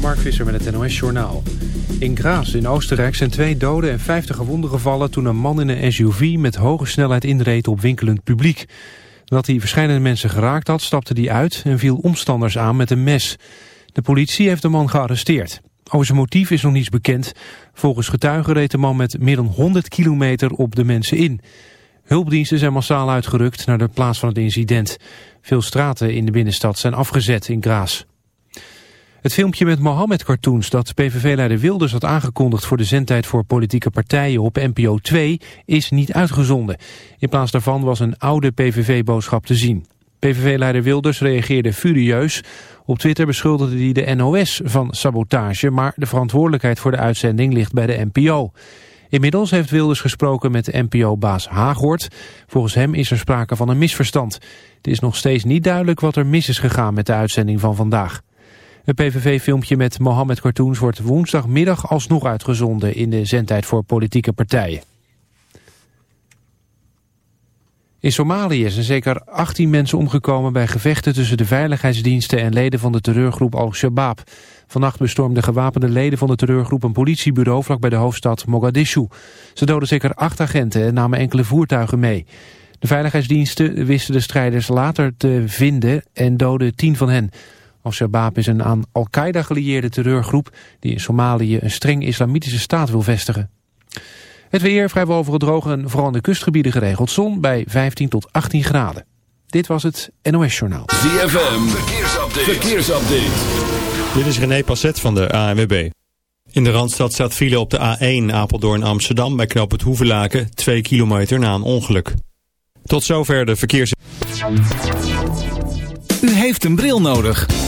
Mark Visser met het NOS Journaal. In Graas in Oostenrijk zijn twee doden en vijftig gewonden gevallen... toen een man in een SUV met hoge snelheid inreed op winkelend publiek. Nadat hij verschillende mensen geraakt had, stapte hij uit... en viel omstanders aan met een mes. De politie heeft de man gearresteerd. Over zijn motief is nog niets bekend. Volgens getuigen reed de man met meer dan 100 kilometer op de mensen in... Hulpdiensten zijn massaal uitgerukt naar de plaats van het incident. Veel straten in de binnenstad zijn afgezet in Graas. Het filmpje met Mohammed-cartoons dat PVV-leider Wilders had aangekondigd voor de zendtijd voor politieke partijen op NPO 2 is niet uitgezonden. In plaats daarvan was een oude PVV-boodschap te zien. PVV-leider Wilders reageerde furieus. Op Twitter beschuldigde hij de NOS van sabotage, maar de verantwoordelijkheid voor de uitzending ligt bij de NPO. Inmiddels heeft Wilders gesproken met NPO-baas Hagort. Volgens hem is er sprake van een misverstand. Het is nog steeds niet duidelijk wat er mis is gegaan met de uitzending van vandaag. Het PVV-filmpje met Mohammed Cartoons wordt woensdagmiddag alsnog uitgezonden in de zendtijd voor politieke partijen. In Somalië zijn zeker 18 mensen omgekomen bij gevechten tussen de veiligheidsdiensten en leden van de terreurgroep Al-Shabaab. Vannacht bestormden gewapende leden van de terreurgroep een politiebureau vlak bij de hoofdstad Mogadishu. Ze doden zeker acht agenten en namen enkele voertuigen mee. De veiligheidsdiensten wisten de strijders later te vinden en doden tien van hen. Al-Shabaab is een aan Al-Qaeda gelieerde terreurgroep die in Somalië een streng islamitische staat wil vestigen. Het weer vrijwel overal droog en vooral in de kustgebieden geregeld zon bij 15 tot 18 graden. Dit was het NOS Journaal. ZFM, verkeersupdate. verkeersupdate. Dit is René Passet van de ANWB. In de Randstad staat file op de A1 Apeldoorn Amsterdam bij knoop het Hoevelaken 2 kilometer na een ongeluk. Tot zover de verkeers... U heeft een bril nodig.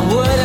I would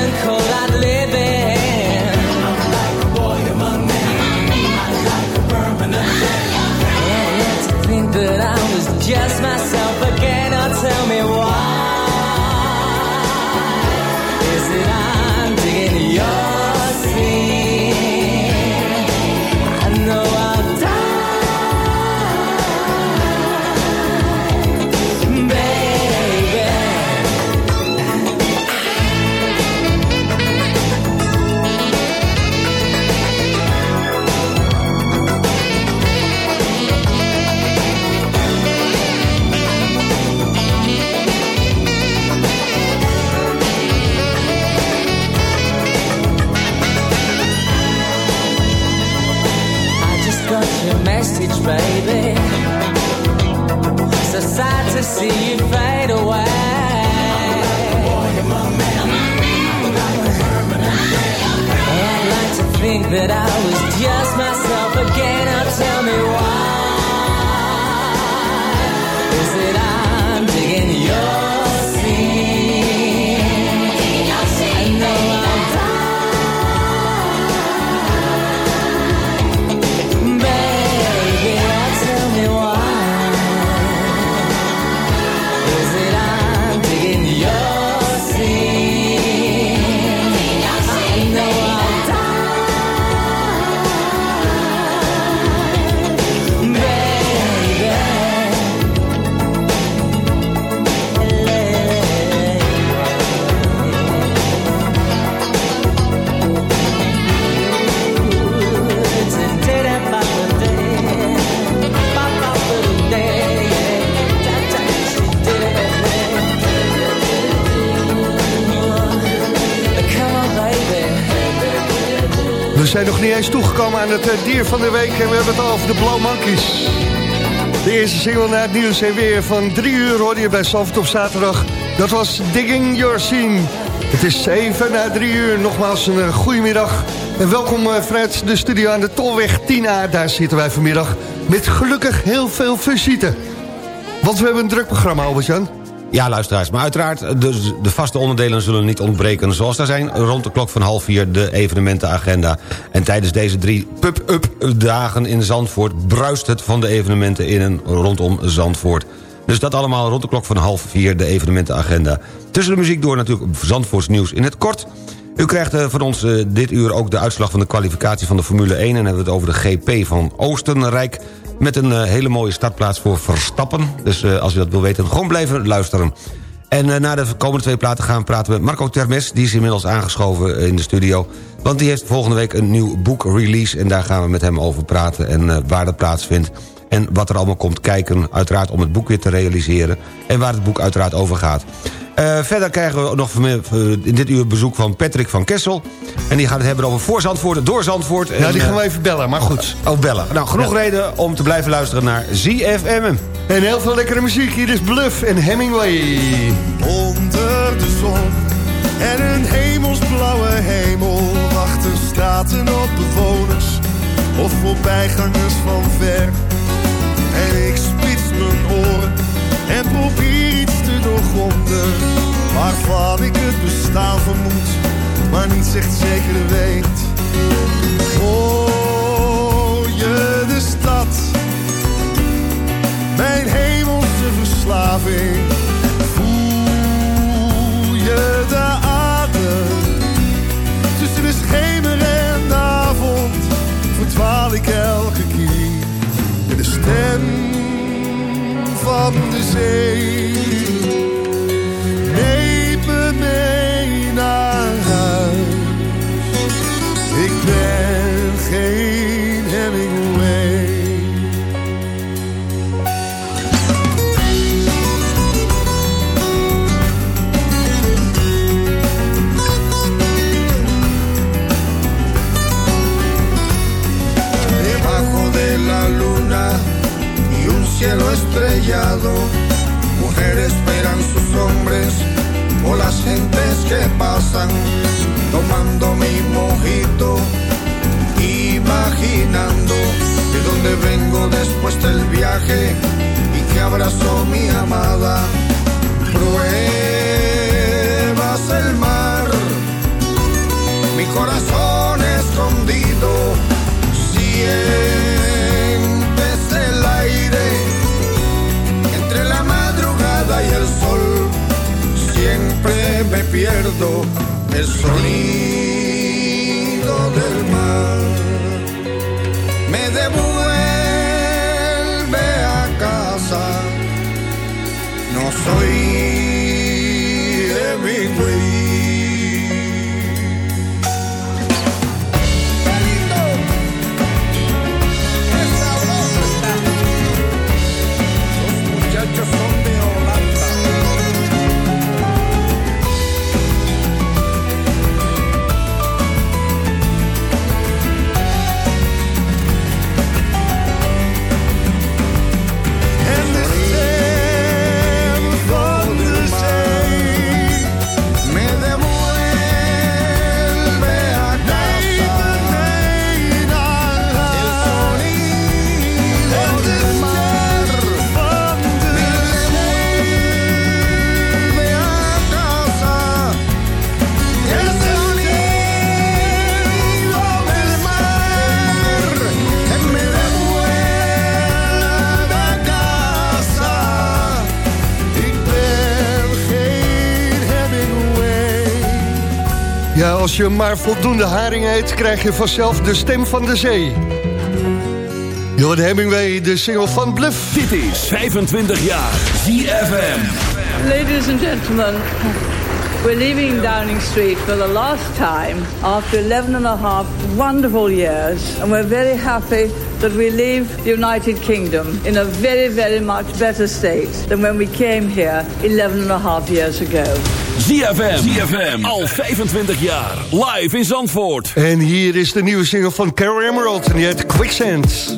We zijn nog niet eens toegekomen aan het eh, dier van de week... en we hebben het over de Blauw Monkeys. De eerste single naar het nieuws en weer van drie uur... hoorde je bij Salford op zaterdag. Dat was Digging Your Scene. Het is even na drie uur. Nogmaals een uh, goedemiddag. En welkom uh, Fred, de studio aan de Tolweg 10A. Daar zitten wij vanmiddag met gelukkig heel veel visite. Want we hebben een druk programma, Albert-Jan. Ja, luisteraars. Maar uiteraard, de, de vaste onderdelen zullen niet ontbreken. Zoals daar zijn rond de klok van half vier de evenementenagenda. En tijdens deze drie pub-up dagen in Zandvoort... bruist het van de evenementen in en rondom Zandvoort. Dus dat allemaal rond de klok van half vier de evenementenagenda. Tussen de muziek door natuurlijk Zandvoorts nieuws in het kort... U krijgt uh, van ons uh, dit uur ook de uitslag van de kwalificatie van de Formule 1... en dan hebben we het over de GP van Oostenrijk... met een uh, hele mooie startplaats voor Verstappen. Dus als u dat wil weten, gewoon blijven luisteren. En na de komende twee platen gaan we praten met Marco Termes... die is inmiddels aangeschoven in de studio... want die heeft volgende week een nieuw boek release... en daar gaan we met hem over praten en waar dat plaatsvindt... en wat er allemaal komt kijken, uiteraard om het boek weer te realiseren... en waar het boek uiteraard over gaat. Uh, verder krijgen we nog in dit uur bezoek van Patrick van Kessel. En die gaat het hebben over voor Zandvoort, door Zandvoort. Ja, die gaan we even bellen, maar goed. Oh, bellen. Nou, genoeg ja. reden om te blijven luisteren naar ZFM. En heel veel lekkere muziek. Hier is Bluff en Hemingway. Onder de zon en een hemelsblauwe hemel... wachten straten op bewoners of voorbijgangers van ver. En ik spits mijn oren en probeer iets Waarvan ik het bestaan als je maar voldoende haring eet, krijg je vanzelf de stem van de zee. Johan Hemingway, de single van Bluff. Dit is 25 jaar ZFM. Ladies and gentlemen, we're leaving Downing Street for the last time after 11 and a half wonderful years. And we're very happy that we leave the United Kingdom in a very, very much better state than when we came here 11 and a half years ago. ZFM. ZFM. Al 25 jaar. Live in Zandvoort. En hier is de nieuwe single van Carol Emerald en die heet Quicksand.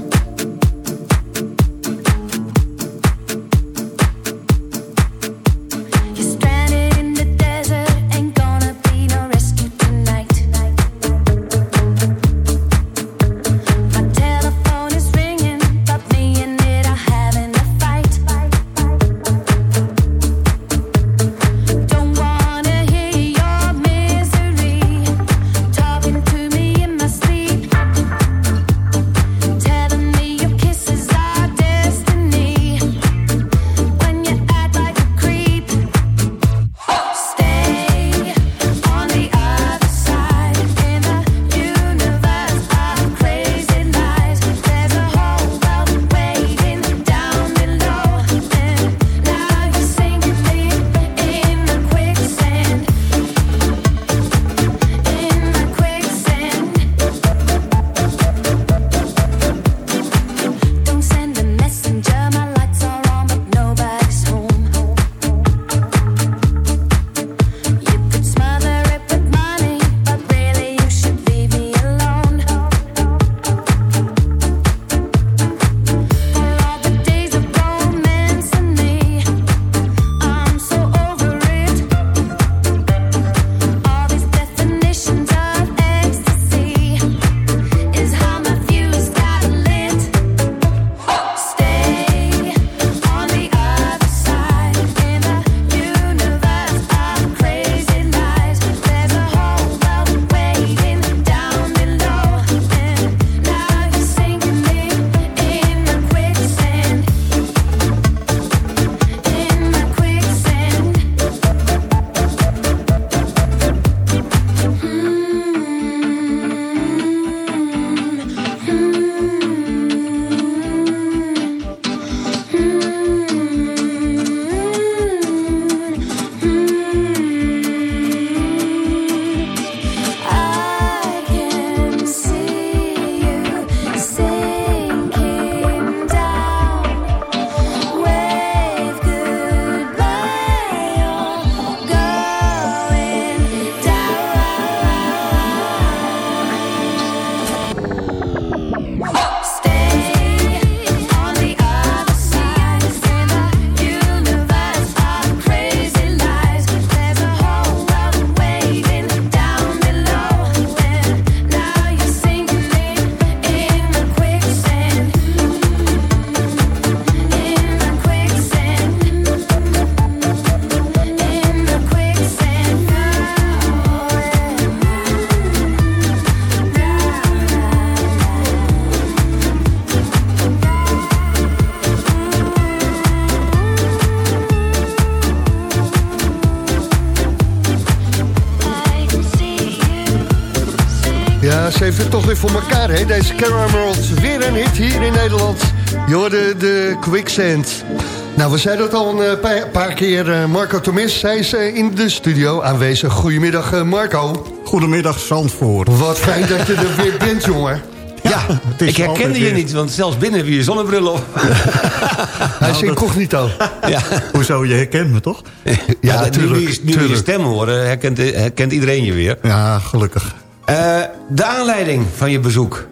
Voor elkaar, hè? Deze Caramels, weer een hit hier in Nederland. Je hoorde de Quicksand. Nou, we zeiden het al een eh, pa- paar keer. eh, Marco Tomis, hij is eh, in de studio aanwezig. Goedemiddag, Marco. Goedemiddag, Zandvoort. Wat fijn dat je er weer bent, jongen. Ja, is ik herkende je weer- niet, want zelfs binnen heb je je zonnebril op. Hij is incognito. Ja, Hoezo, je herkent me toch? Ja, nu, tuurlijk, nu, je- nu stem horen, herkent, herkent iedereen je weer. Ja, gelukkig. De aanleiding van je bezoek.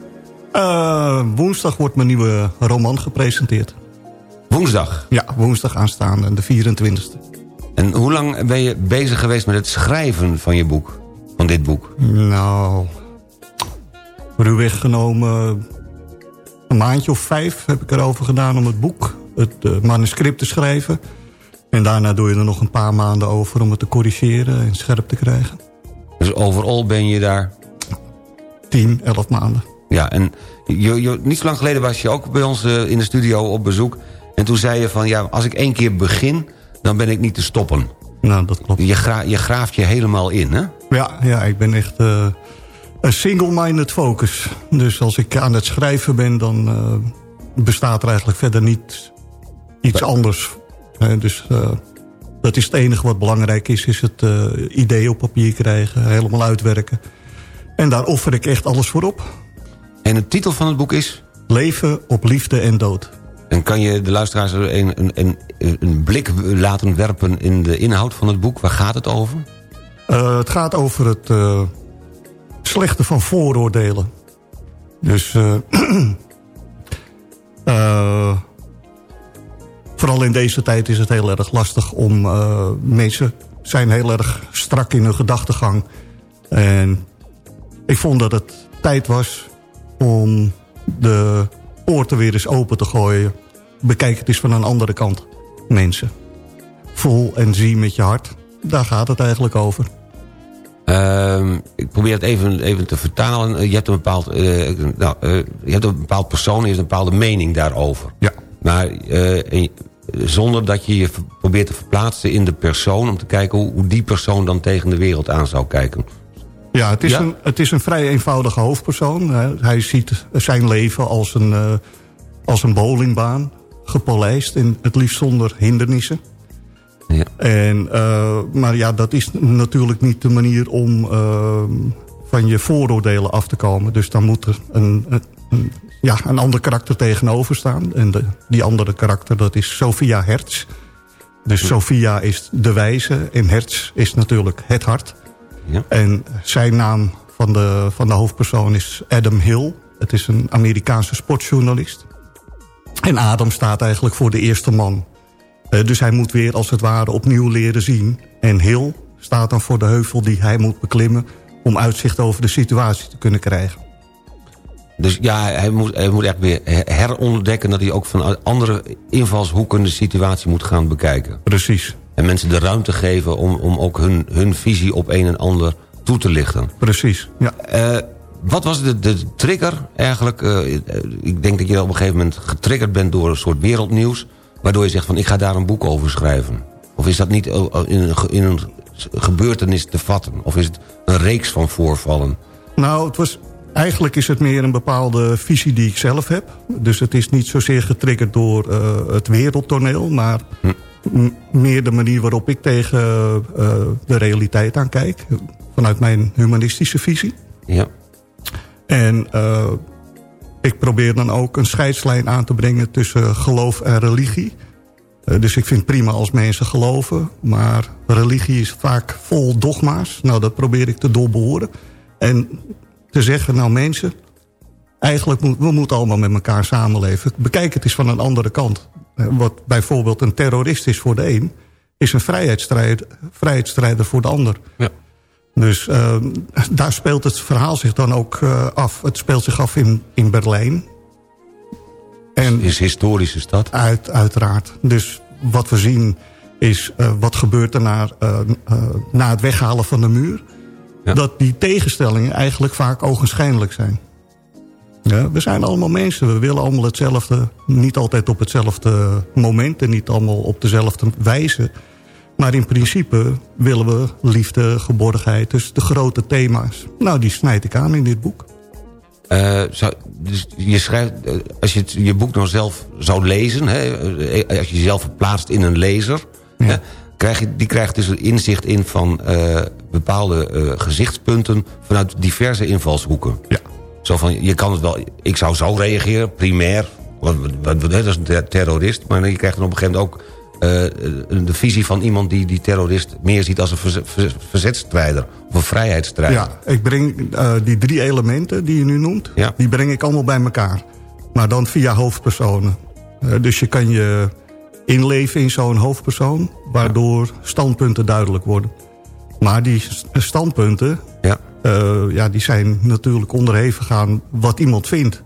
Eh, woensdag wordt mijn nieuwe roman gepresenteerd. Woensdag. Ja, woensdag aanstaande, de 24e. En hoe lang ben je bezig geweest met het schrijven van je boek? Van dit boek? Nou, ruwweg genomen een maandje of vijf heb ik erover gedaan om het boek, het eh, manuscript te schrijven. En daarna doe je er nog een paar maanden over om het te corrigeren en scherp te krijgen. Dus overal ben je daar... 10, 11 maanden. Ja, en je, je- niet zo lang geleden was je ook bij ons eh, in de studio op bezoek. En toen zei je van, ja, als ik één keer begin, dan ben ik niet te stoppen. Nou, dat klopt. Je, gra je graaft je helemaal in, hè? Ja, ja ik ben echt eh, een single-minded focus. Dus als ik aan het schrijven ben, dan eh, bestaat er eigenlijk verder niet iets anders. Dus dat is het enige wat belangrijk is, is het idee op papier krijgen, helemaal uitwerken. En daar offer ik echt alles voor op. En de titel van het boek is? Leven op liefde en dood. En kan je de luisteraars een, een, een, een blik laten werpen in de inhoud van het boek? Waar gaat het over? Eh, het gaat over het eh, slechte van vooroordelen. Dus eh, vooral in deze tijd is het heel erg lastig om... mensen zijn heel erg strak in hun gedachtegang. En ik vond dat het tijd was om de poorten weer eens open te gooien. Bekijk het eens van een andere kant, mensen. Voel en zie met je hart. Daar gaat het eigenlijk over. Ehm, ik probeer het even, even te vertalen. Eh, Je hebt een bepaald, eh, nou, eh, je hebt een bepaald persoon, heeft een bepaalde mening daarover. Ja. Maar en- zonder dat je je probeert te verplaatsen in de persoon... om te kijken hoe, hoe die persoon dan tegen de wereld aan zou kijken. Ja, het is, Ja? Een, het is een vrij eenvoudige hoofdpersoon. Hij ziet zijn leven als een, eh, als een bowlingbaan, gepolijst en het liefst zonder hindernissen. Ja. En, eh, maar ja, dat is natuurlijk niet de manier om eh, van je vooroordelen af te komen. Dus dan moet er een, een, een- ja, een ander karakter tegenover staan. En de, die andere karakter, dat is Sophia Hertz. Dus Sophia is de wijze en Hertz is natuurlijk het hart. Ja. En zijn naam van de, van de hoofdpersoon is Adam Hill. Het is een Amerikaanse sportjournalist. En Adam staat eigenlijk voor de eerste man. Eh, dus hij moet weer als het ware opnieuw leren zien. En Hill staat dan voor de heuvel die hij moet beklimmen... om uitzicht over de situatie te kunnen krijgen. Dus ja, hij moet, hij moet echt weer herontdekken... dat hij ook van andere invalshoeken de situatie moet gaan bekijken. Precies. En mensen de ruimte geven om, om ook hun, hun visie op een en ander toe te lichten. Precies, ja. Eh, wat was de, de trigger eigenlijk? Eh, ik denk dat je op een gegeven moment getriggerd bent door een soort wereldnieuws... waardoor je zegt van ik ga daar een boek over schrijven. Of is dat niet eh, in een, in een gebeurtenis te vatten? Of is het een reeks van voorvallen? Nou, het was, eigenlijk is het meer een bepaalde visie die ik zelf heb. Dus het is niet zozeer getriggerd door het wereldtoneel... maar m- meer de manier waarop ik tegen eh, de realiteit aankijk. Vanuit mijn humanistische visie. Ja. En eh, ik probeer dan ook een scheidslijn aan te brengen tussen geloof en religie. Eh, dus ik vind prima als mensen geloven. Maar religie is vaak vol dogma's. Nou, dat probeer ik te doorboren. En te zeggen, nou mensen... Eigenlijk moet, we moeten allemaal met elkaar samenleven. Bekijk het eens van een andere kant. Eh, Wat bijvoorbeeld een terrorist is voor de een... is een vrijheidsstrijder, vrijheidsstrijder voor de ander. Ja. Dus eh, daar speelt het verhaal zich dan ook eh, af. Het speelt zich af in, in Berlijn. En is een historische stad. Uit, uiteraard. Dus wat we zien is eh, wat gebeurt er na, eh, eh, na het weghalen van de muur. Dat die tegenstellingen eigenlijk vaak ogenschijnlijk zijn. Ja, we zijn allemaal mensen. We willen allemaal hetzelfde. Niet altijd op hetzelfde moment en niet allemaal op dezelfde wijze. Maar in principe willen we liefde, geborgenheid. Dus de grote thema's. Nou, die snijd ik aan in dit boek. Eh, zou, dus je schrijft, eh, als je het, je boek nou zelf zou lezen... Hè, eh, als je jezelf verplaatst in een lezer... Hè, krijg je, die krijgt dus een inzicht in van bepaalde gezichtspunten... vanuit diverse invalshoeken. Ja. Zo van, je kan het wel... Ik zou zo reageren, primair. Want, dat is een ter- terrorist. Maar je krijgt dan op een gegeven moment ook... eh, de visie van iemand die die terrorist meer ziet als een verze- verzetstrijder. Of een vrijheidsstrijder. Ja, ik breng eh, die drie elementen die je nu noemt... die breng ik allemaal bij elkaar. Maar dan via hoofdpersonen. Eh, dus je kan je inleven in zo'n hoofdpersoon... waardoor standpunten duidelijk worden. Maar die standpunten... Ja. Eh, ja, die zijn natuurlijk onderhevig aan wat iemand vindt.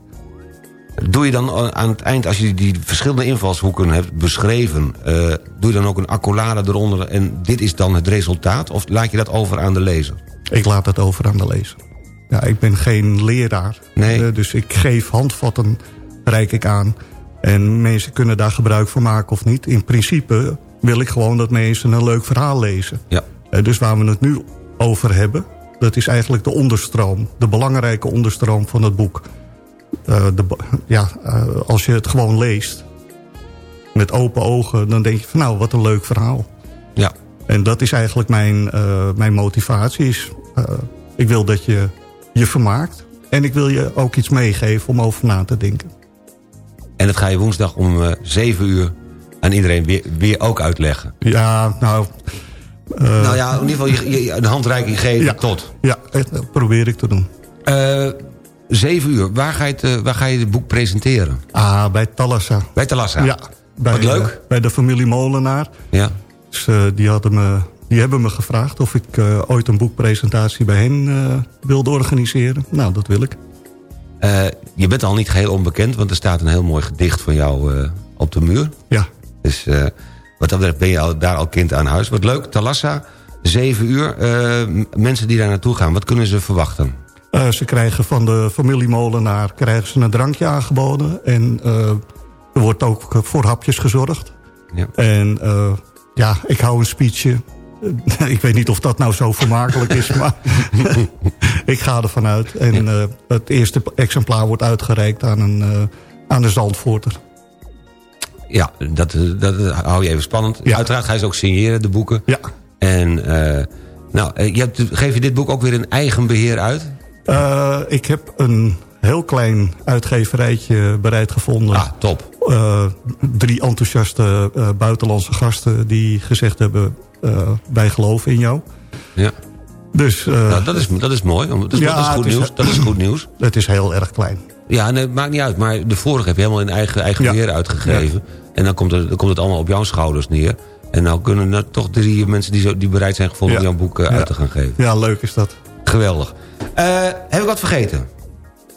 Doe je dan aan het eind, als je die verschillende invalshoeken hebt beschreven... eh, doe je dan ook een accolade eronder en dit is dan het resultaat? Of laat je dat over aan de lezer? Ik laat het over aan de lezer. Ja, ik ben geen leraar. Nee. Eh, dus ik geef handvatten, reik ik aan. En mensen kunnen daar gebruik van maken of niet. In principe wil ik gewoon dat mensen een leuk verhaal lezen. Ja. Dus waar we het nu over hebben... dat is eigenlijk de onderstroom. De belangrijke onderstroom van het boek. Eh, de, ja, eh, als je het gewoon leest... met open ogen, dan denk je van nou, wat een leuk verhaal. Ja. En dat is eigenlijk mijn, eh, mijn motivatie. Is, ik wil dat je je vermaakt. En ik wil je ook iets meegeven om over na te denken. En dat ga je woensdag om eh 7 uur aan iedereen weer, weer ook uitleggen. Ja, nou... eh, nou ja, in ieder geval je, je een handreiking geven Ja. tot. Ja, dat probeer ik te doen. Eh 7 uur, waar ga, je het, eh, waar ga je het boek presenteren? Ah, bij Talassa. Bij Talassa? Ja. Bij, Wat leuk. eh, bij de familie Molenaar. Ja. Dus, eh, die, hadden me, die hebben me gevraagd of ik eh, ooit een boekpresentatie bij hen eh, wilde organiseren. Nou, dat wil ik. Eh, je bent al niet geheel onbekend, want er staat een heel mooi gedicht van jou eh, op de muur. Ja. Dus wat dat betreft ben je al, daar al kind aan huis. Wat leuk, Talassa, 7 uur. Eh, mensen die daar naartoe gaan, wat kunnen ze verwachten? Eh, ze krijgen van de familie Molenaar krijgen ze een drankje aangeboden. En eh, er wordt ook voor hapjes gezorgd. Ja. En ja, ik hou een speechje. Ik weet niet of dat nou zo vermakelijk is, maar ik ga ervan uit. En het eerste exemplaar wordt uitgereikt aan, een, aan de Zandvoorter. Ja, dat, dat hou je even spannend. Uiteraard ga je ze ook signeren, de boeken. Ja. En eh, nou, eh, je hebt, geef je dit boek ook weer in eigen beheer uit? Eh, ik heb een heel klein uitgeverijtje bereid gevonden. Ah, top. Drie enthousiaste buitenlandse gasten die gezegd hebben... eh, wij geloven in jou. Ja. Dus, nou, dat, is, dat is mooi. Dat is, Ja, dat is goed is- nieuws. Dat is goed nieuws. Het is heel erg klein. Ja, nee, maakt niet uit. Maar de vorige heb je helemaal in eigen, eigen Ja. beheer uitgegeven. En dan komt, het, dan komt het allemaal op jouw schouders neer. En nou kunnen er toch drie mensen die, zo, die bereid zijn gevonden... om jouw boek eh, uit te gaan geven. Ja, leuk is dat. Geweldig. Eh, heb ik wat vergeten?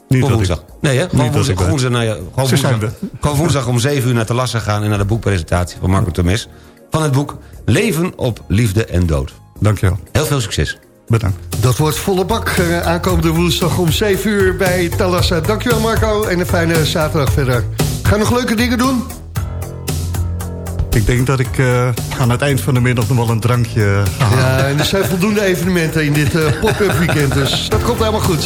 Niet Voor dat ik- woensdag. Nee, hè? Gewoon Niet woensdag, woensdag, nou ja, gewoon, Ze zijn woensdag, gewoon woensdag om 7 uur naar te lassen gaan... en naar de boekpresentatie van Marco Temes. Van het boek Leven op Liefde en Dood. Dankjewel. Heel veel succes. Bedankt. Dat wordt volle bak eh, aankomende woensdag om 7 uur bij Talassa. Dankjewel Marco en een fijne zaterdag verder. Ga nog leuke dingen doen? Ik denk dat ik eh, aan het eind van de middag nog wel een drankje ga halen. Ja, en er zijn voldoende evenementen in dit eh, pop-up weekend, dus dat komt helemaal goed.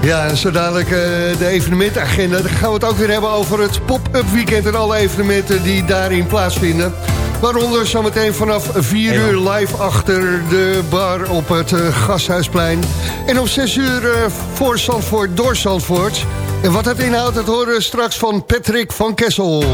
Ja, en zo dadelijk eh, de evenementagenda. Dan gaan we het ook weer hebben over het pop-up weekend... en alle evenementen die daarin plaatsvinden. Waaronder zometeen vanaf 4 uur live achter de bar op het eh, Gasthuisplein. En om 6 uur eh, voor Zandvoort, door Zandvoort. En wat dat inhoudt, dat horen we straks van Patrick van Kessel.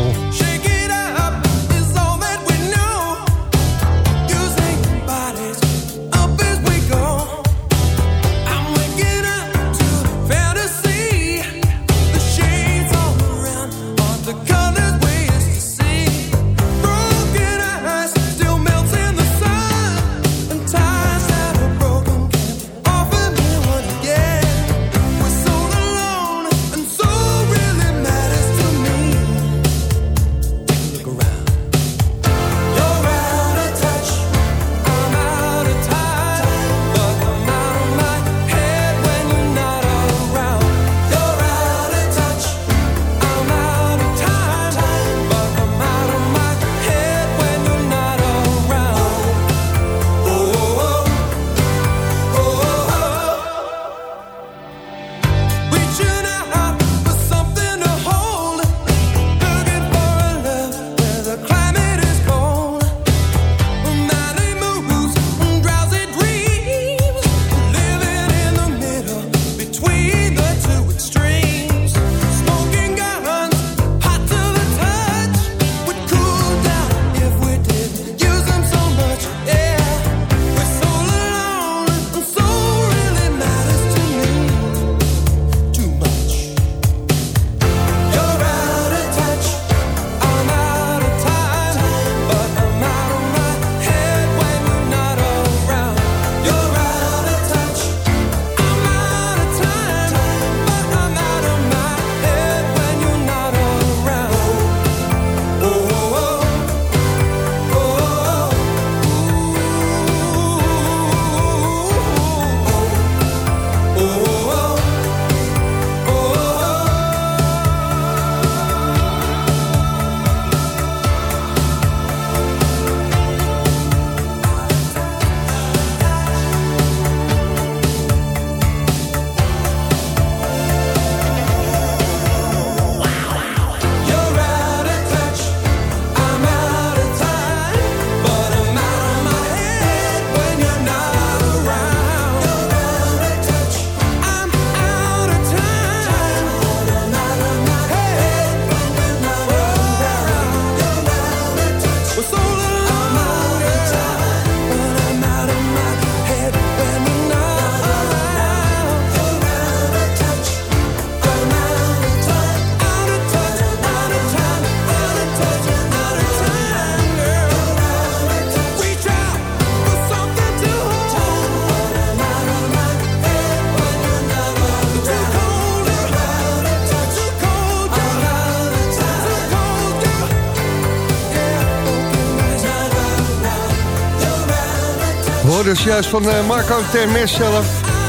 Hoorde dus juist van eh, Marco Termes zelf.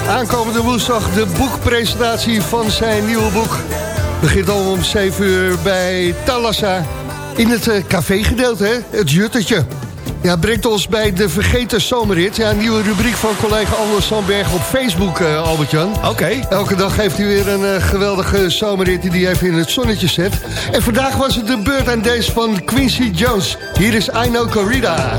Aankomende woensdag de boekpresentatie van zijn nieuwe boek. Begint al om 7 uur bij Talassa. In het uh, cafégedeelte, hè? het Juttertje. Ja, brengt ons bij de Vergeten Zomerrit. Ja, een nieuwe rubriek van collega Anders Sandberg op Facebook, uh, Albert-Jan. Oké. Elke dag heeft hij weer een uh, geweldige zomerrit die hij even in het zonnetje zet. En vandaag was het de beurt aan deze van Quincy Jones. Hier is I Know Corrida.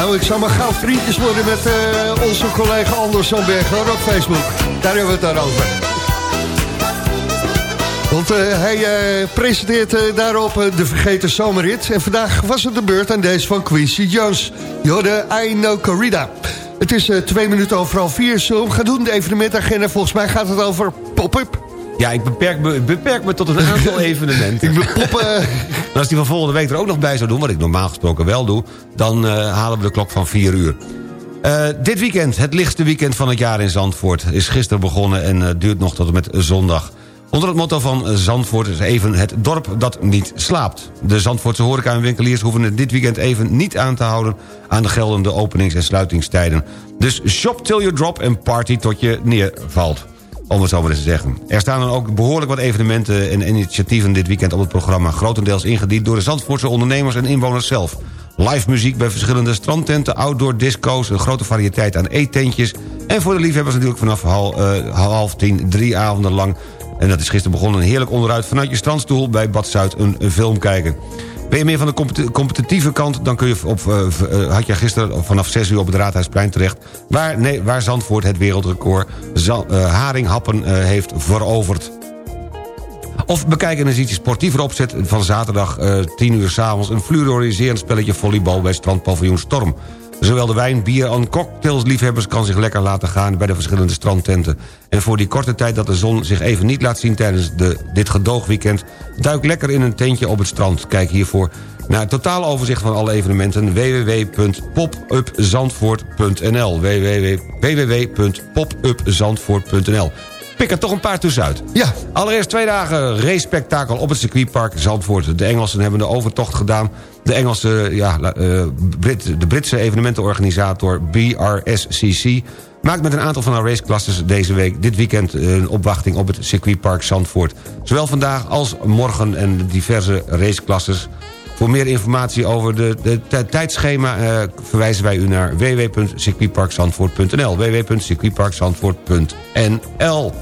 Nou, ik zal maar gauw vriendjes worden met uh, onze collega Anders Zandberg hoor, op Facebook. Daar hebben we het dan over. Want uh, hij uh, presenteert daarop de Vergeten Zomerrit. En vandaag was het de beurt aan deze van Quincy Jones. Je hoorde I Know Corrida. Het is twee minuten overal vier. Zullen we gaan doen, de evenementagenda? Volgens mij gaat het over pop-up. Ja, ik beperk me, beperk me tot een aantal evenementen. ik poppen. als die van volgende week er ook nog bij zou doen... wat ik normaal gesproken wel doe... dan uh, halen we de klok van 4 uur. Uh, dit weekend, het lichtste weekend van het jaar in Zandvoort... is gisteren begonnen en uh, duurt nog tot en met zondag. Onder het motto van Zandvoort is even het dorp dat niet slaapt. De Zandvoortse horeca en winkeliers hoeven het dit weekend even niet aan te houden... aan de geldende openings- en sluitingstijden. Dus shop till you drop en party tot je neervalt om het zo maar eens te zeggen. Er staan dan ook behoorlijk wat evenementen en initiatieven dit weekend op het programma... grotendeels ingediend door de Zandvoortse ondernemers en inwoners zelf. Live muziek bij verschillende strandtenten, outdoor disco's... een grote variëteit aan eettentjes... en voor de liefhebbers natuurlijk vanaf hal- eh, half tien drie avonden lang... en dat is gisteren begonnen, een heerlijk onderuit... vanuit je strandstoel bij Bad Zuid een film kijken. Ben je meer van de competi- competitieve kant... dan kun je op, eh, eh, had je gisteren vanaf 6 uur op het Raadhuisplein terecht... waar, nee, waar Zandvoort het wereldrecord eh, haringhappen heeft veroverd. Of bekijk een eens iets sportiever opzet van zaterdag eh 10 uur s'avonds... een fluoriserend spelletje volleybal bij strandpaviljoen Storm. Zowel de wijn, bier en cocktailsliefhebbers kan zich lekker laten gaan... bij de verschillende strandtenten. En voor die korte tijd dat de zon zich even niet laat zien... tijdens de, dit gedoogweekend... duik lekker in een tentje op het strand. Kijk hiervoor naar het totaal overzicht van alle evenementen... www.popupzandvoort.nl www.popupzandvoort.nl Pik er toch een paar tussenuit. Ja. Allereerst twee dagen race-spektakel op het circuitpark Zandvoort. De Engelsen hebben de overtocht gedaan. De Engelse, ja, eh, Brit, de Britse evenementenorganisator BRSCC... maakt met een aantal van haar raceklasses deze week... dit weekend een opwachting op het circuitpark Zandvoort. Zowel vandaag als morgen en diverse raceklasses... Voor meer informatie over de, de t- tijdschema eh, verwijzen wij u naar www.circuitparkzandvoort.nl www.circuitparkzandvoort.nl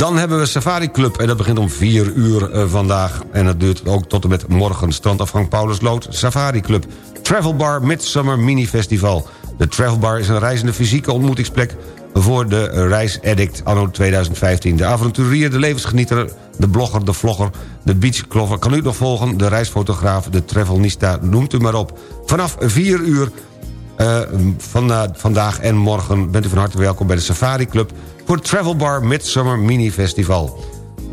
Dan hebben we Safari Club en dat begint om 4 uur eh, vandaag. En dat duurt ook tot en met morgen. Strandafgang Paulusloot, Safari Club. Travel Bar Midsummer Mini Festival. De Travel Bar is een reizende fysieke ontmoetingsplek voor de reisaddict anno 2015. De avonturier, de levensgenieter, de blogger, de vlogger... de beachclover, kan u nog volgen, de reisfotograaf, de travelnista, noemt u maar op. Vanaf 4 uur eh, vanda- vandaag en morgen bent u van harte welkom bij de Safari Club... voor het Travel Bar Midsummer Mini Festival.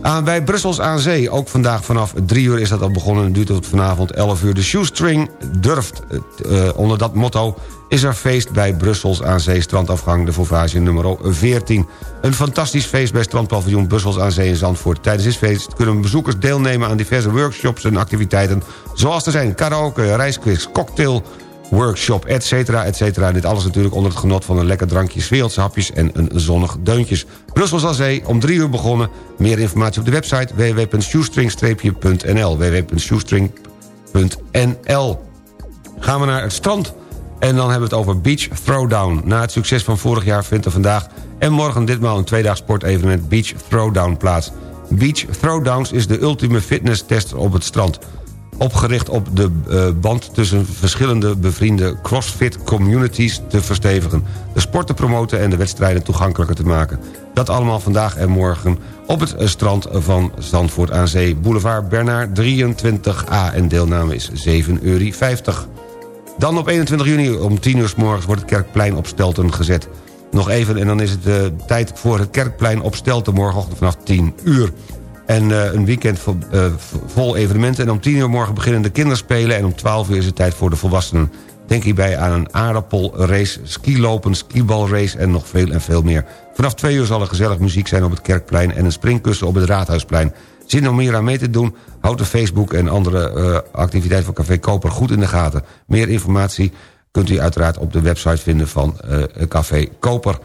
Aan, bij Brussels aan Zee, ook vandaag vanaf 3 uur is dat al begonnen... en duurt tot vanavond 11 uur. De Shoestring durft, eh, eh, onder dat motto... is er feest bij Brussels aan Zee strandafgang... de Fauvage nummer 14. Een fantastisch feest bij strandpaviljoen Brussels aan Zee in Zandvoort. Tijdens dit feest kunnen bezoekers deelnemen aan diverse workshops en activiteiten... zoals er zijn karaoke, reisquiz, cocktail workshop, et cetera, et cetera. Dit alles natuurlijk onder het genot van een lekker drankje, Zweedse hapjes en een zonnig deuntjes. Brussels aan Zee, om drie uur begonnen. Meer informatie op de website www.shoestring-nl www.shoestring.nl Gaan we naar het strand. En dan hebben we het over Beach Throwdown. Na het succes van vorig jaar vindt er vandaag en morgen ditmaal een tweedaags sportevenement Beach Throwdown plaats. Beach Throwdowns is de ultieme fitnesstest op het strand. Opgericht op de eh, band tussen verschillende bevriende CrossFit communities te verstevigen. De sport te promoten en de wedstrijden toegankelijker te maken. Dat allemaal vandaag en morgen op het eh, strand van Zandvoort aan Zee. Boulevard Bernard 23A en deelname is 7,50 euro. Dan op 21 juni om 10 uur s morgens wordt het Kerkplein op Stelten gezet. Nog even en dan is het uh, tijd voor het Kerkplein op Stelten morgenochtend vanaf 10 uur. En uh, een weekend vol, uh, vol evenementen. En om 10 uur morgen beginnen de kinderspelen... en om 12 uur is het tijd voor de volwassenen. Denk hierbij aan een aardappelrace, skilopen, skibalrace... en nog veel en veel meer. Vanaf 2 uur zal er gezellig muziek zijn op het Kerkplein... en een springkussen op het Raadhuisplein. Zin om meer aan mee te doen? Houd de Facebook en andere uh, activiteiten van Café Koper goed in de gaten. Meer informatie kunt u uiteraard op de website vinden van Café Koper.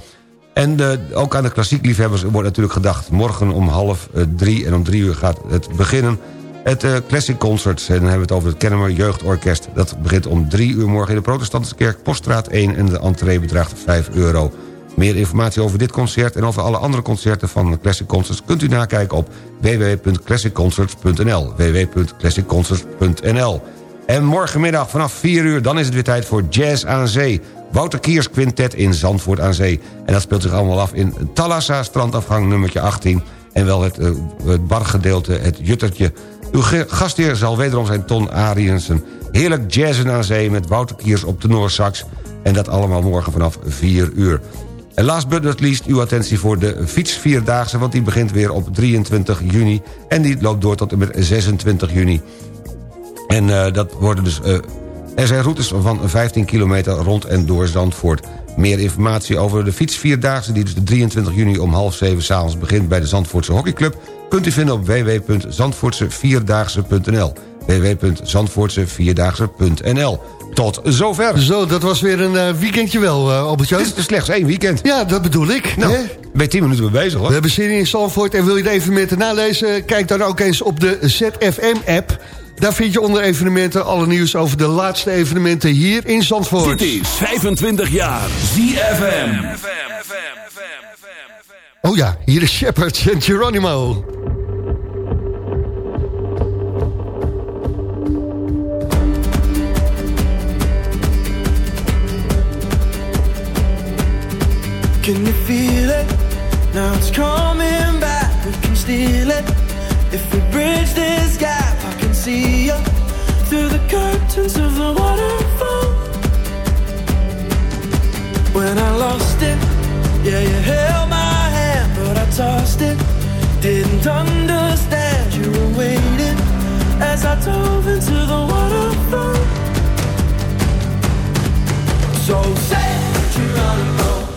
En ook aan de klassiekliefhebbers wordt natuurlijk gedacht. Morgen om half uh, drie en om drie uur gaat het beginnen. Het uh, Classic Concert, en dan hebben we het over het Kennemer Jeugdorkest. Dat begint om drie uur morgen in de Protestantse Kerk, Poststraat 1... en de entree bedraagt 5 euro. Meer informatie over dit concert en over alle andere concerten van Classic Concerts... kunt u nakijken op www.classicconcerts.nl www.classicconcerts.nl En morgenmiddag vanaf 4 uur, dan is het weer tijd voor Jazz aan Zee... Wouter Kiers Quintet in Zandvoort aan Zee. En dat speelt zich allemaal af in Thalassa, strandafgang nummertje 18. En wel het, uh, het bargedeelte, het juttertje. Uw gastheer zal wederom zijn Ton Ariensen. Heerlijk jazzen aan zee met Wouter Kiers op de Noorsax. En dat allemaal morgen vanaf 4 uur. En last but not least uw attentie voor de fietsvierdaagse... want die begint weer op 23 juni. En die loopt door tot en met 26 juni. En uh, dat worden dus... Uh, er zijn routes van 15 kilometer rond en door Zandvoort. Meer informatie over de fietsvierdaagse... die dus de 23 juni om half zeven s'avonds begint... bij de Zandvoortse Hockeyclub... kunt u vinden op www.zandvoortsevierdaagse.nl www.zandvoortsevierdaagse.nl Tot zover. Zo, dat was weer een uh, weekendje wel, uh, Albert-Jan. Het is slechts één weekend. Ja, dat bedoel ik. Nou, ben je tien minuten mee bezig, hoor. We hebben zin in Zandvoort en wil je het even met nalezen... kijk dan ook eens op de ZFM-app... Daar vind je onder evenementen alle nieuws over de laatste evenementen hier in Zandvoort. Dit is 25 jaar ZFM. Oh ja, hier is Shepard en Geronimo. Can you feel it? Now it's coming back. It. If we bridge this gap. see you through the curtains of the waterfall. When I lost it, yeah, you held my hand, but I tossed it. Didn't understand you were waiting as I dove into the waterfall. So say that you're on a roll.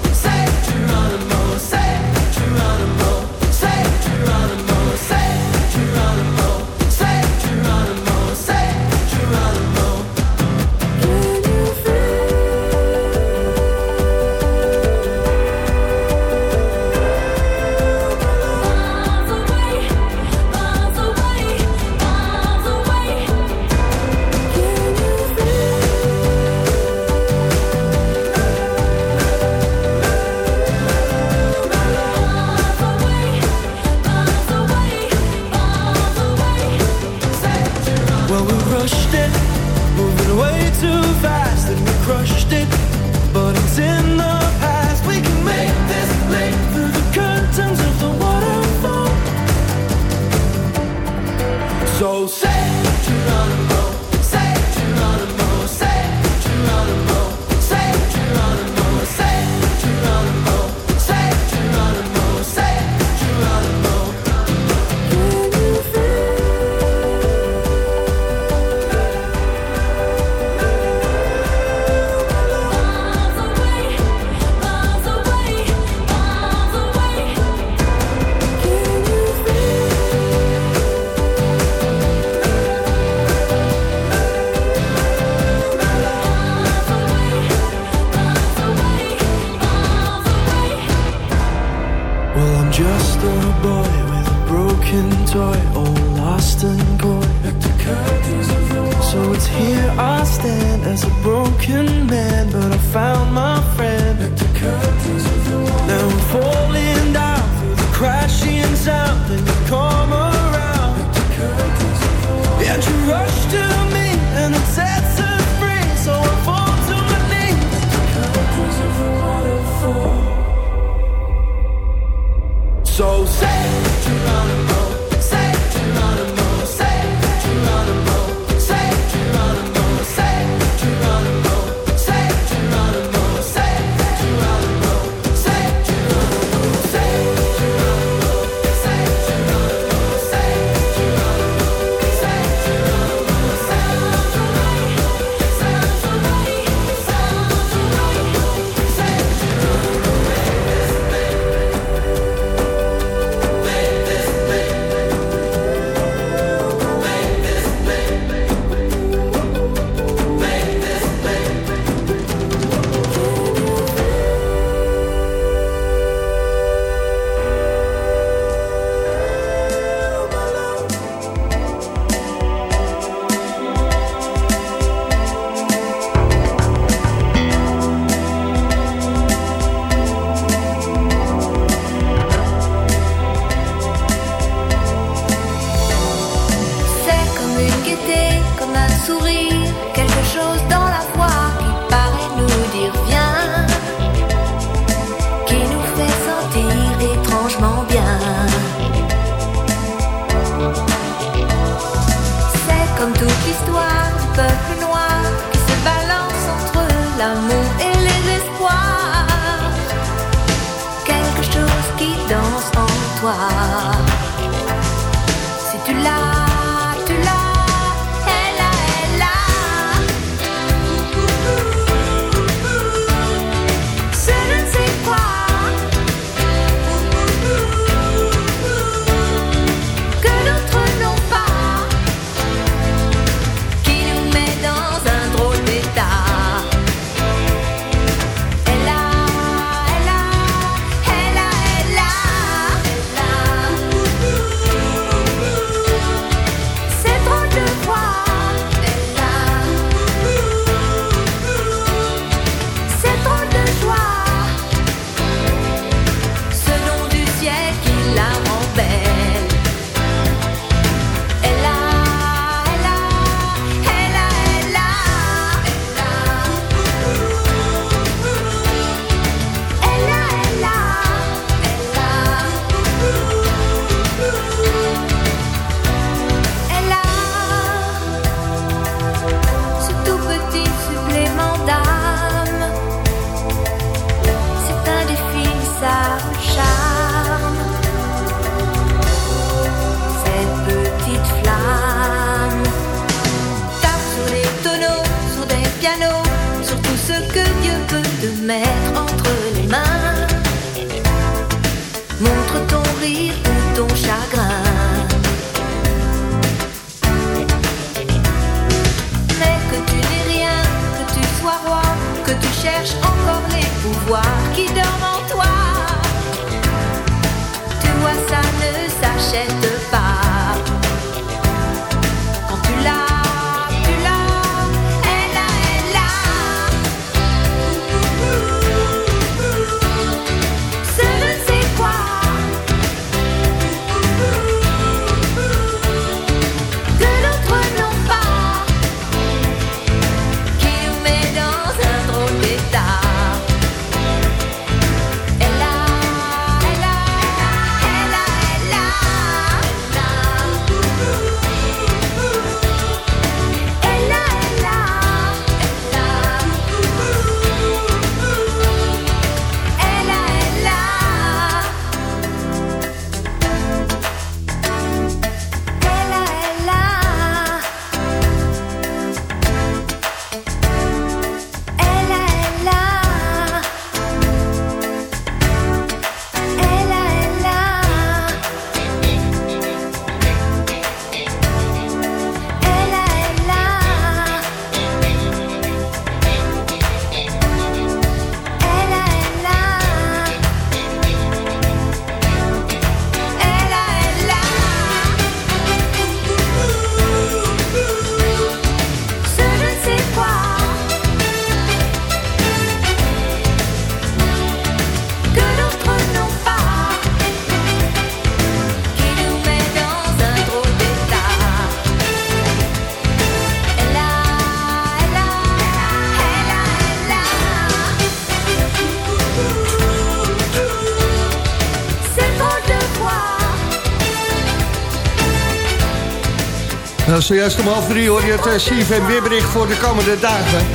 Zojuist om half drie hoor je het uh, CFM weerbericht voor de komende dagen.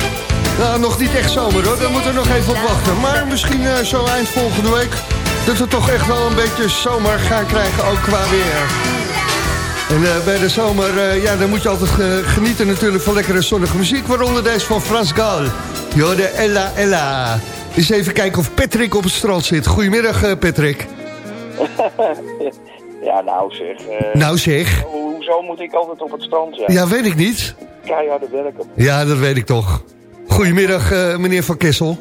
Nou, nog niet echt zomer hoor, daar moeten we nog even op wachten. Maar misschien uh, zo eind volgende week... dat we toch echt wel een beetje zomer gaan krijgen, ook qua weer. En uh, bij de zomer, uh, ja, dan moet je altijd genieten natuurlijk van lekkere zonnige muziek. Waaronder deze van Frans Gal. Jorde Ella Ella. Eens even kijken of Patrick op het strand zit. Goedemiddag Patrick. ja, nou zeg. nou zeg. Hoezo moet ik altijd op het strand zijn? Ja, weet ik niet. Keiharde werken. Ja, dat weet ik toch. Goedemiddag meneer Van Kessel.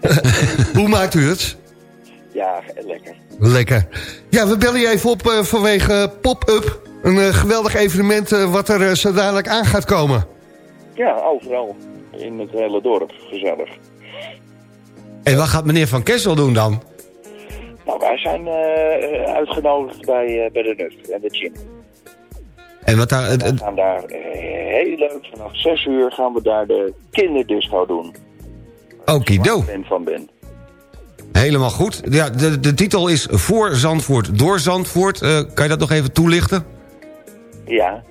Hoe maakt u het? Ja, lekker. Lekker. Ja, we bellen je even op vanwege Pop-Up een uh, geweldig evenement wat er zo dadelijk aan gaat komen. Ja, overal. In het hele dorp. Gezellig. En wat gaat meneer Van Kessel doen dan? Nou, wij zijn uitgenodigd bij, bij de NUF en de Chin. En wat daar... We gaan daar heel leuk, vanaf 6 uur gaan we daar de kinderdisco doen. Okido. ben van ben. Helemaal goed. Ja, de, de titel is Voor Zandvoort, door Zandvoort. kan je dat nog even toelichten? Ja,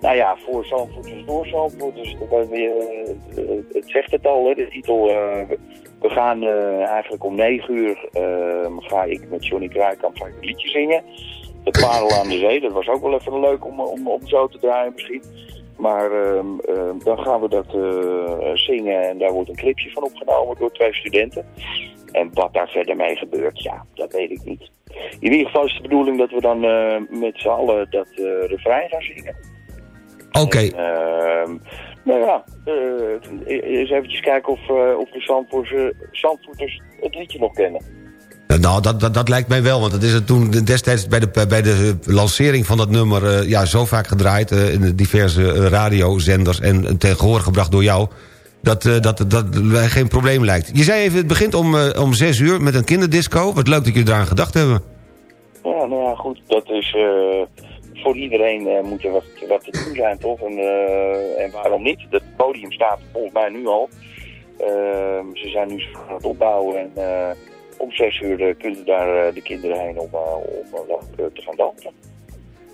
nou ja, voor Zandvoort is door Zandvoort. Dus uh, het zegt het al, hè, de titel. Uh, we gaan eigenlijk om negen uur, ga ik met Johnny Kruikamp een liedje zingen. De Parel aan de Zee, dat was ook wel even leuk om, om, om zo te draaien misschien. Maar ehm, dan gaan we dat zingen en daar wordt een clipje van opgenomen door twee studenten. En wat daar verder mee gebeurt, ja, dat weet ik niet. In ieder geval is de bedoeling dat we dan uh, met z'n allen dat uh, refrein gaan zingen. Oké. Okay. Uh, nou ja, uh, eens eventjes kijken of, of de Zandvoorters het liedje nog kennen. Nou, dat, dat, dat, lijkt mij wel, want dat is het toen destijds bij de, bij de lancering van dat nummer... ja, zo vaak gedraaid in de diverse radiozenders en ten gehoor gebracht door jou... Dat, uh, dat, dat geen probleem lijkt. Je zei even, het begint om, om zes uur met een kinderdisco. Wat leuk dat jullie eraan gedacht hebben. Ja, nou ja, goed. Dat is... Voor iedereen moet er wat, wat te doen zijn, toch? En, en waarom niet? Het podium staat volgens mij nu al. Ze zijn nu aan het opbouwen. En om zes uur kunnen daar de kinderen heen om, om te gaan dansen.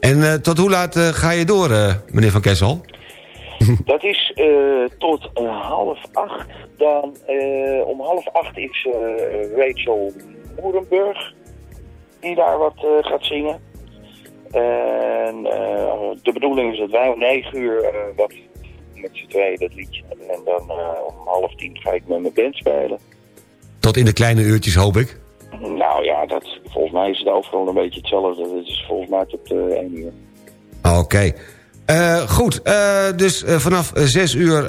En tot hoe laat ga je door, meneer Van Kessel? Dat is uh, tot uh, half acht. Dan uh, om half acht is Rachel Moerenburg die daar wat gaat zingen. En de bedoeling is dat wij om negen uur wat met z'n tweeën dat liedje. En dan om half tien ga ik met mijn band spelen. Tot in de kleine uurtjes hoop ik? Nou ja, dat, volgens mij is het overal een beetje hetzelfde. Het is volgens mij tot één uur. Oké. Uh, goed, uh, dus uh, vanaf 6 uur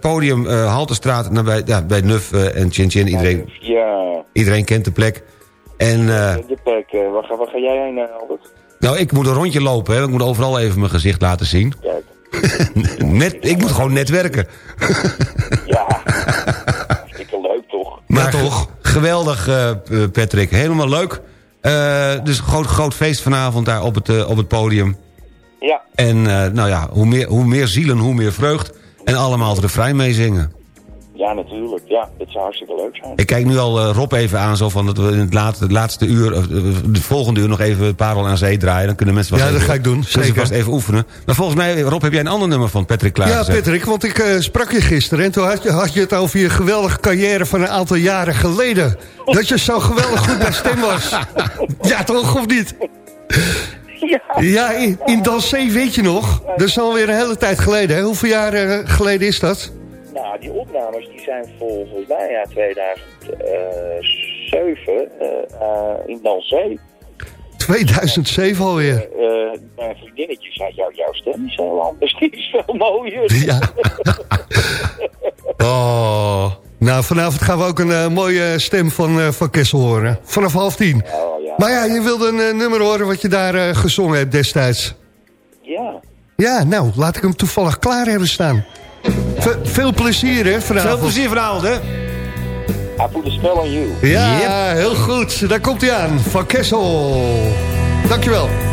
podium Halterstraat naar bij, ja, bij Nuf en Chin Chin. Iedereen, ja. iedereen kent de plek. En, de plek, waar, ga, waar ga jij heen, Albert? Nou, ik moet een rondje lopen. Hè. Ik moet overal even mijn gezicht laten zien. Kijk. net, ik moet gewoon net werken. ja? Maar ja, toch, geweldig Patrick. Helemaal leuk. dus een groot, groot feest vanavond daar op het, op het podium. Ja. En uh, nou ja, hoe meer, hoe meer zielen, hoe meer vreugd. En allemaal het refrein meezingen. Ja, natuurlijk. Ja, het zou hartstikke leuk zijn. Ik kijk nu al uh, Rob even aan, zo van dat we in het laatste, het laatste uur, uh, de volgende uur nog even Parel aan Zee draaien. Dan kunnen mensen Ja, dat ga ik doen. Zeker. vast even oefenen. Maar volgens mij, Rob, heb jij een ander nummer van Patrick klaar? Ja, Patrick, want ik uh, sprak je gisteren en toen had je, had je het over je geweldige carrière van een aantal jaren geleden. dat je zo geweldig goed bij stem was. ja, toch, of niet? Ja, ja in, in Dansé weet je nog. Dat is alweer een hele tijd geleden. Hè? Hoeveel jaar uh, geleden is dat? Nou, die opnames die zijn volgens mij ja, 2007 uh, in Dansé. 2007 alweer? Uh, mijn vriendinnetje zei, jou, jouw stem is heel anders. Die is veel mooier. Ja. oh... Nou, vanavond gaan we ook een uh, mooie stem van, van Kessel horen. Vanaf half tien. Oh, ja. Maar ja, je wilde een nummer horen wat je daar gezongen hebt destijds. Ja. Ja, nou, laat ik hem toevallig klaar hebben staan. Veel plezier, hè, vanavond. Veel plezier vanavond, hè. I put a spell on you. Ja, yep. heel goed. Daar komt hij aan. Van Kessel. Dankjewel.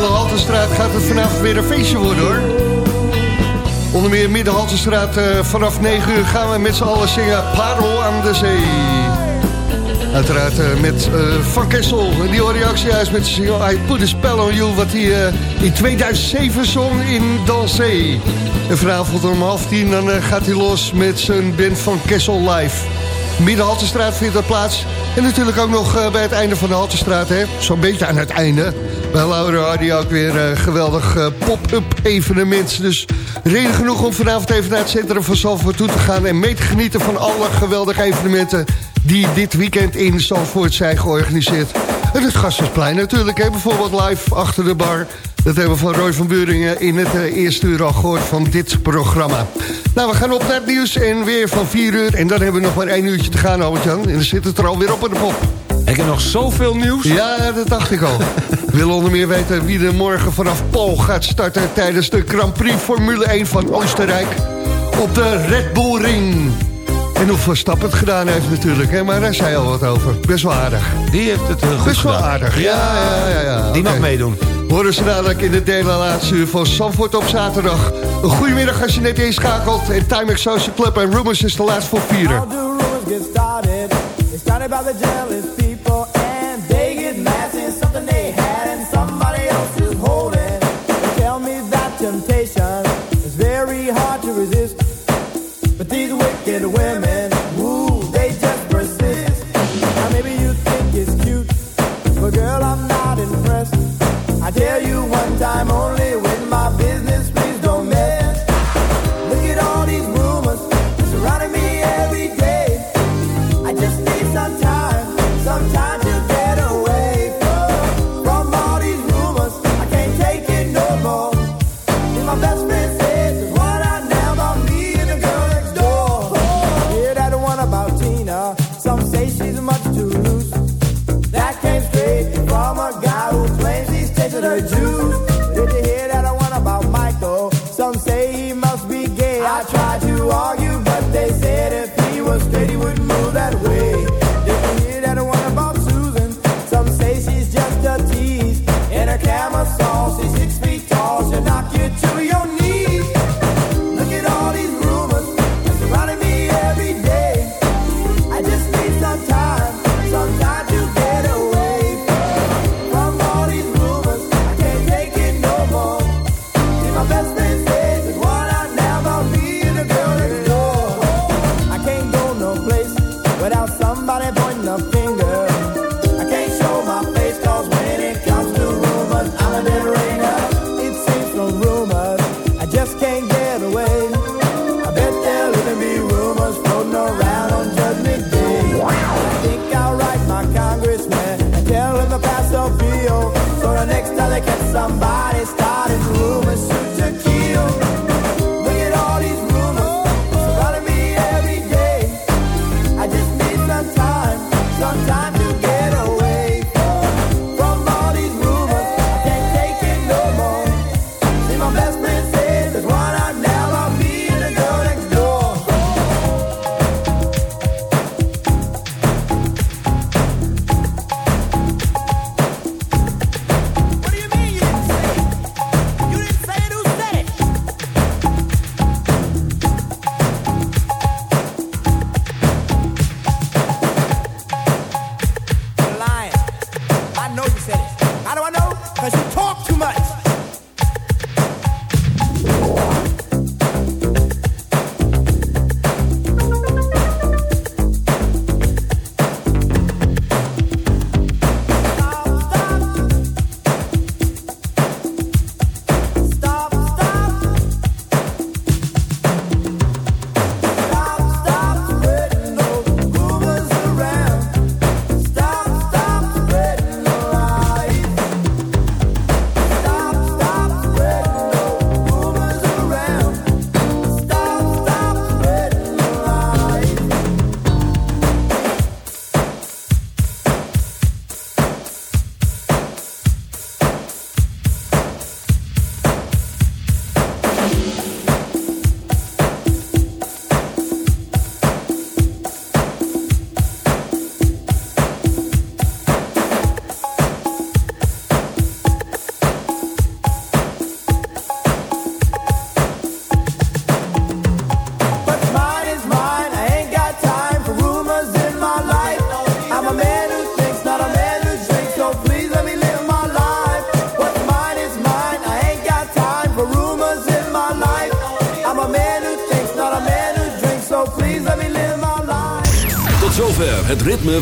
De hele Haltestraat gaat het vanavond weer een feestje worden hoor. Onder meer Middenhaltestraat uh, vanaf 9 uur gaan we met z'n allen zingen Parel aan de Zee. Uiteraard uh, met uh, Van Kessel, die hoor reactie juist met zijn I Put a Spell on You... wat hij in 2007 zong in Dansé. En vanavond om half tien dan gaat hij los met zijn band Van Kessel live. Middenhaltestraat vindt dat plaats. En natuurlijk ook nog bij het einde van de Haltestraat, zo'n beetje aan het einde... Bij Laura hij ook weer een geweldig uh, pop-up evenement. Dus reden genoeg om vanavond even naar het centrum van Zalvoort toe te gaan... en mee te genieten van alle geweldige evenementen... die dit weekend in Zalvoort zijn georganiseerd. En het Gasthuisplein natuurlijk, hè? bijvoorbeeld live achter de bar... Dat hebben we van Roy van Buringen in het uh, eerste uur al gehoord van dit programma. Nou, we gaan op naar het nieuws en weer van 4 uur. En dan hebben we nog maar één uurtje te gaan, Albert-Jan. En dan zit het er alweer op in de pop. Ik heb nog zoveel nieuws. Ja, dat dacht ik al. We willen onder meer weten wie er morgen vanaf Pol gaat starten... tijdens de Grand Prix Formule 1 van Oostenrijk op de Red Bull Ring. En hoe Verstappen het gedaan heeft natuurlijk, hè? maar daar zei al wat over. Best wel aardig. Die heeft het uh, goed Best wel gedaan. aardig, ja, ja, ja. ja, Die okay. mag meedoen. Horen ze dadelijk in de delen laatste uur van Sanford op zaterdag. Een goedemiddag als je net inschakelt. En Time Social Club en Rumors is de laatste voor vieren.